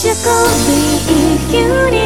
you could be if you need